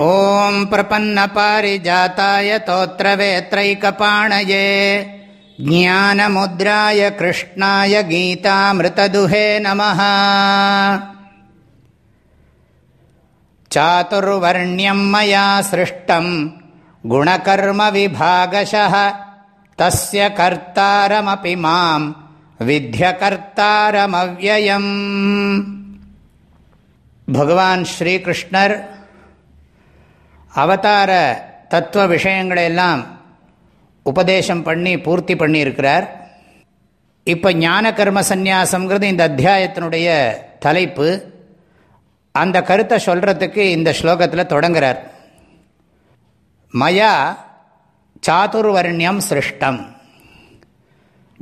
ॐ प्रपन्नपारिजाताय तोत्रवेत्रैकपाणये ज्ञानमुद्राय कृष्णाय गीतामृतदुहे नमः चातुर्वर्ण्यं मया सृष्टं गुणकर्मविभागशः तस्य कर्तारमपि मां विध्यकर्तारमव्ययम् भगवान् श्रीकृष्णर् அவதார தத்துவ விஷயங்களை எல்லாம் உபதேசம் பண்ணி பூர்த்தி பண்ணியிருக்கிறார். இப்போ ஞான கர்ம சந்நியாசங்கிறது இந்த அத்தியாயத்தினுடைய தலைப்பு. அந்த கருத்தை சொல்கிறதுக்கு இந்த ஸ்லோகத்தில் தொடங்குறார். மயா சாதுர்வர்ணியம் சிருஷ்டம்.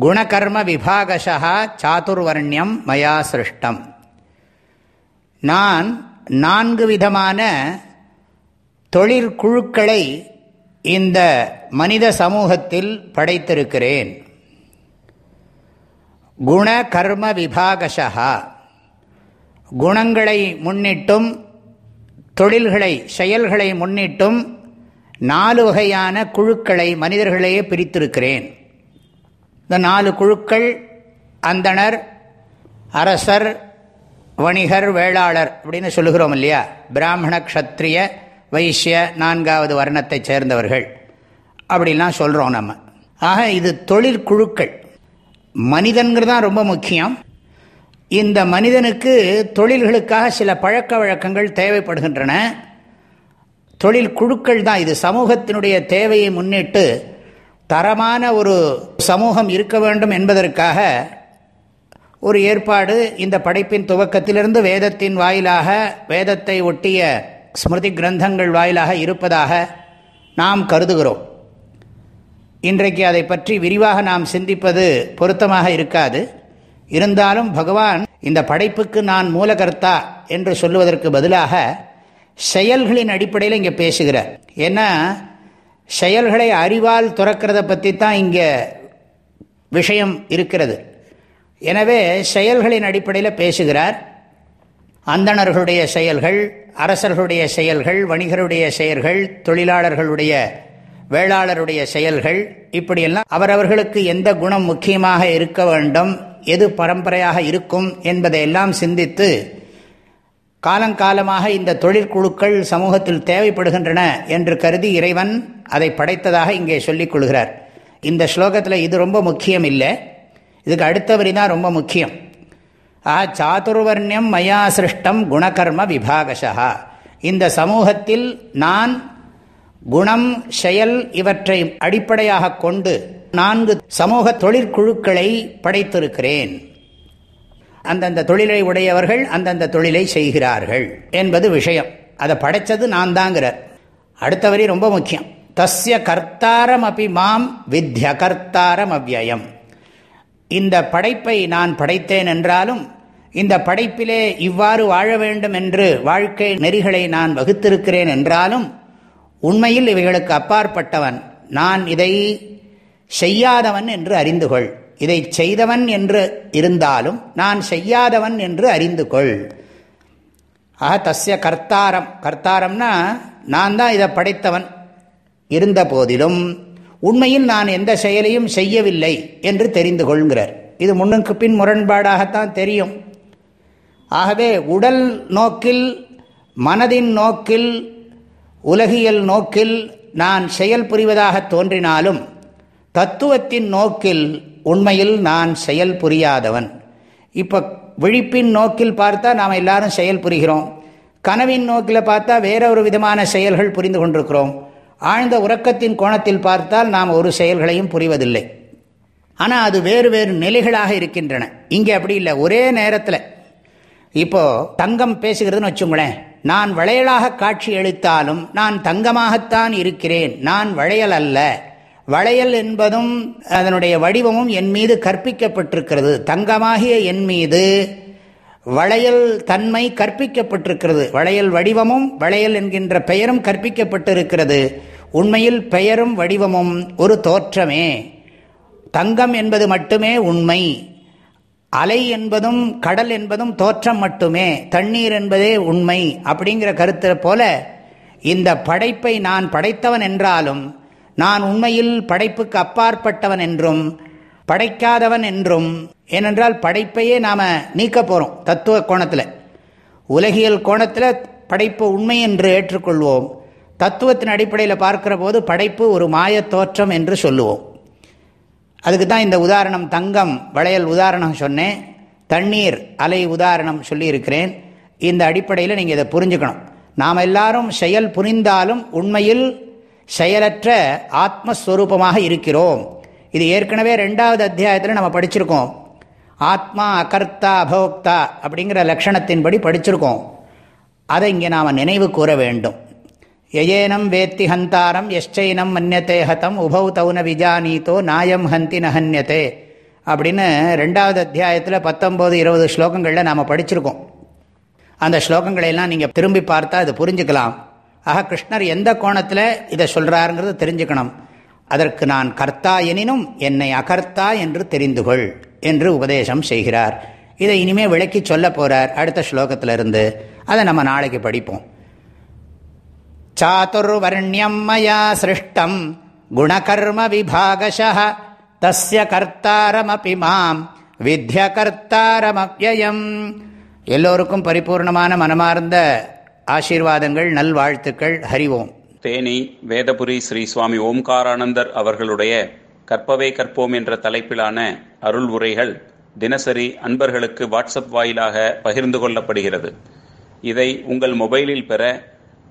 குணகர்ம விபாகஷா சாதுர்வர்ணியம் மயா சிருஷ்டம். நான் நான்கு விதமான தொழிற்குழுக்களை இந்த மனித சமூகத்தில் படைத்திருக்கிறேன். குண கர்ம விபாகஷா. குணங்களை முன்னிட்டும் தொழில்களை செயல்களை முன்னிட்டும் நாலு வகையான குழுக்களை மனிதர்களையே பிரித்திருக்கிறேன். இந்த நாலு குழுக்கள் அந்தனர் அரசர் வணிகர் வேளாளர் அப்படின்னு சொல்லுகிறோம் இல்லையா? பிராமண க்ஷத்ரிய வைஷ்ய நான்காவது வர்ணத்தை சேர்ந்தவர்கள். அப்படிலாம் சொல்கிறோம் நம்ம. ஆக இது தொழிற்குழுக்கள் மனிதன்கிறது தான் ரொம்ப முக்கியம். இந்த மனிதனுக்கு தொழில்களுக்காக சில பழக்க வழக்கங்கள் தேவைப்படுகின்றன. தொழில் குழுக்கள் தான். இது சமூகத்தினுடைய தேவையை முன்னிட்டு தரமான ஒரு சமூகம் இருக்க வேண்டும் என்பதற்காக ஒரு ஏற்பாடு இந்த படைப்பின் துவக்கத்திலிருந்து வேதத்தின் வாயிலாக வேதத்தை ஒட்டிய ஸ்மிருதி கிரந்தங்கள் வாயிலாக இருப்பதாக நாம் கருதுகிறோம். இன்றைக்கு அதை பற்றி விரிவாக நாம் சிந்திப்பது பொருத்தமாக இருக்காது. இருந்தாலும் பகவான் இந்த படைப்புக்கு நான் மூலகர்த்தா என்று சொல்லுவதற்கு பதிலாக செயல்களின் அடிப்படையில் இங்கே பேசுகிறார். ஏன்னா செயல்களை அறிவால் துறக்கிறத பற்றி தான் இங்கே விஷயம் இருக்கிறது. எனவே செயல்களின் அடிப்படையில் பேசுகிறார். அந்தணர்களுடைய செயல்கள் அரசர்களுடைய செயல்கள் வணிகருடைய செயல்கள் தொழிலாளர்களுடைய வேளாளருடைய செயல்கள் இப்படியெல்லாம் அவரவர்களுக்கு எந்த குணம் முக்கியமாக இருக்க வேண்டும் எது பரம்பரையாக இருக்கும் என்பதையெல்லாம் சிந்தித்து காலங்காலமாக இந்த தொழிற்குழுக்கள் சமூகத்தில் தேவைப்படுகின்றன என்று கருதி இறைவன் அதை படைத்ததாக இங்கே சொல்லிக் கொள்கிறார். இந்த ஸ்லோகத்தில் இது ரொம்ப முக்கியம் இல்லை இதுக்கு அடுத்த வரி தான் ரொம்ப முக்கியம். ஆ சாதுர்வர்ணியம் மயா சிருஷ்டம் குணகர்ம விபாகஷா இந்த சமூகத்தில் நான் குணம் செயல் இவற்றை அடிப்படையாக கொண்டு நான்கு சமூக தொழிற்குழுக்களை படைத்திருக்கிறேன். அந்தந்த தொழிலை உடையவர்கள் அந்தந்த தொழிலை செய்கிறார்கள் என்பது விஷயம். அதை படைத்தது நான் தாங்கிறார் அடுத்த வரி ரொம்ப முக்கியம். தஸ்ய கர்த்தாரம் அப்படி மாம் வித்ய கர்த்தாரம் அவ்வயம் இந்த படைப்பை நான் படைத்தேன் என்றாலும் இந்த படைப்பிலே இவ்வாறு வாழ வேண்டும் என்று வாழ்க்கை நெறிகளை நான் வகுத்திருக்கிறேன் என்றாலும் உண்மையில் இவைகளுக்கு அப்பாற்பட்டவன் நான் இதை செய்யாதவன் என்று அறிந்து கொள் இதை செய்தவன் என்று இருந்தாலும் நான் செய்யாதவன் என்று அறிந்து கொள் ஆக தஸ்ய கர்த்தாரம். கர்த்தாரம்னா நான் தான் இதை படைத்தவன் இருந்த போதிலும் உண்மையில் நான் எந்த செயலையும் செய்யவில்லை என்று தெரிந்து கொள்கிறார் இது முன்னுக்கு பின் முரண்பாடாகத்தான் தெரியும். ஆகவே உடல் நோக்கில் மனதின் நோக்கில் உலகியல் நோக்கில் நான் செயல் புரிவதாக தோன்றினாலும் தத்துவத்தின் நோக்கில் உண்மையில் நான் செயல் புரியாதவன். இப்போ விழிப்பின் நோக்கில் பார்த்தா நாம் எல்லாரும் செயல் புரிகிறோம். கனவின் நோக்கில் பார்த்தா வேற ஒரு விதமான செயல்கள் புரிந்து கொண்டிருக்கிறோம். ஆழ்ந்த உறக்கத்தின் கோணத்தில் பார்த்தால் நாம் ஒரு செயல்களையும் புரிவதில்லை. ஆனால் அது வேறு வேறு நிலைகளாக இருக்கின்றன. இங்கே அப்படி இல்லை. ஒரே நேரத்தில் இப்போ தங்கம் பேசுகிறதுன்னு வச்சுங்களேன். நான் வளையலாக காட்சி அளித்தாலும் நான் தங்கமாகத்தான் இருக்கிறேன். நான் வளையல் அல்ல. வளையல் என்பதும் அதனுடைய வடிவமும் என் மீது கற்பிக்கப்பட்டிருக்கிறது. தங்கமாகிய என் மீது வளையல் தன்மை கற்பிக்கப்பட்டிருக்கிறது. வளையல் வடிவமும் வளையல் என்கின்ற பெயரும் கற்பிக்கப்பட்டிருக்கிறது. உண்மையில் பெயரும் வடிவமும் ஒரு தோற்றமே. தங்கம் என்பது மட்டுமே உண்மை. அலை என்பதும் கடல் என்பதும் தோற்றம் மட்டுமே தண்ணீர் என்பதே உண்மை அப்படிங்கிற கருத்தை போல இந்த படைப்பை நான் படைத்தவன் என்றாலும் நான் உண்மையில் படைப்புக்கு அப்பாற்பட்டவன் என்றும் படைக்காதவன் என்றும் ஏனென்றால் படைப்பையே நாம் நீக்க போகிறோம் தத்துவ கோணத்தில். உலகியல் கோணத்தில் படைப்பு உண்மை என்று ஏற்றுக்கொள்வோம். தத்துவத்தின் அடிப்படையில் பார்க்கிற போது படைப்பு ஒரு மாய தோற்றம் என்று சொல்லுவோம். அதுக்கு தான் இந்த உதாரணம் தங்கம் வளையல் உதாரணம் சொன்னேன். தண்ணீர் அலை உதாரணம் சொல்லியிருக்கிறேன். இந்த அடிப்படையில் நீங்கள் இதை புரிஞ்சுக்கணும். நாம் எல்லாரும் செயல் புரிந்தாலும் உண்மையில் செயலற்ற ஆத்மஸ்வரூபமாக இருக்கிறோம். இது ஏற்கனவே ரெண்டாவது அத்தியாயத்தில் நம்ம படிச்சிருக்கோம். ஆத்மா அகர்த்தா அபோக்தா அப்படிங்கிற லட்சணத்தின்படி படிச்சிருக்கோம். அதை இங்கே நாம் நினைவு கூற வேண்டும். யயேனம் வேத்தி ஹந்தாரம் எஷ்சைனம் மன்யத்தே ஹதம் உபௌ தௌன விஜானீதோ நாயம் ஹந்தி நஹன்யத்தே அப்படின்னு ரெண்டாவது அத்தியாயத்தில் பத்தொம்போது இருபது ஸ்லோகங்களில் நாம் படிச்சிருக்கோம். அந்த ஸ்லோகங்களையெல்லாம் நீங்கள் திரும்பி பார்த்தா அது புரிஞ்சுக்கலாம். ஆக கிருஷ்ணர் எந்த கோணத்தில் இதை சொல்கிறாருங்கிறது தெரிஞ்சுக்கணும். அதற்கு நான் கர்த்தா எனினும் என்னை அகர்த்தா என்று தெரிந்து கொள் என்று உபதேசம் செய்கிறார். இதை இனிமேல் விளக்கி சொல்ல போகிறார் அடுத்த ஸ்லோகத்திலிருந்து. அதை நம்ம நாளைக்கு படிப்போம். சாதுர்வர்ணியம் மயா சிருஷ்டம் குணகர்ம விபாகஷ தஸ்ய கர்த்தாரமபி மாம் வித்ய கர்த்தாரமப்யயம் எல்லோருக்கும் பரிபூர்ணமான மனமார்ந்த ஆசீர்வாதங்கள் நல்வாழ்த்துக்கள் ஹரிவோம் தேனி வேதபுரி ஸ்ரீ சுவாமி ஓம்காரானந்தர் அவர்களுடைய கற்பவே கற்போம் என்ற தலைப்பிலான அருள் உரைகள் தினசரி அன்பர்களுக்கு வாட்ஸ்அப் வாயிலாக பகிர்ந்து கொள்ளப்படுகிறது. இதை உங்கள் மொபைலில் பெற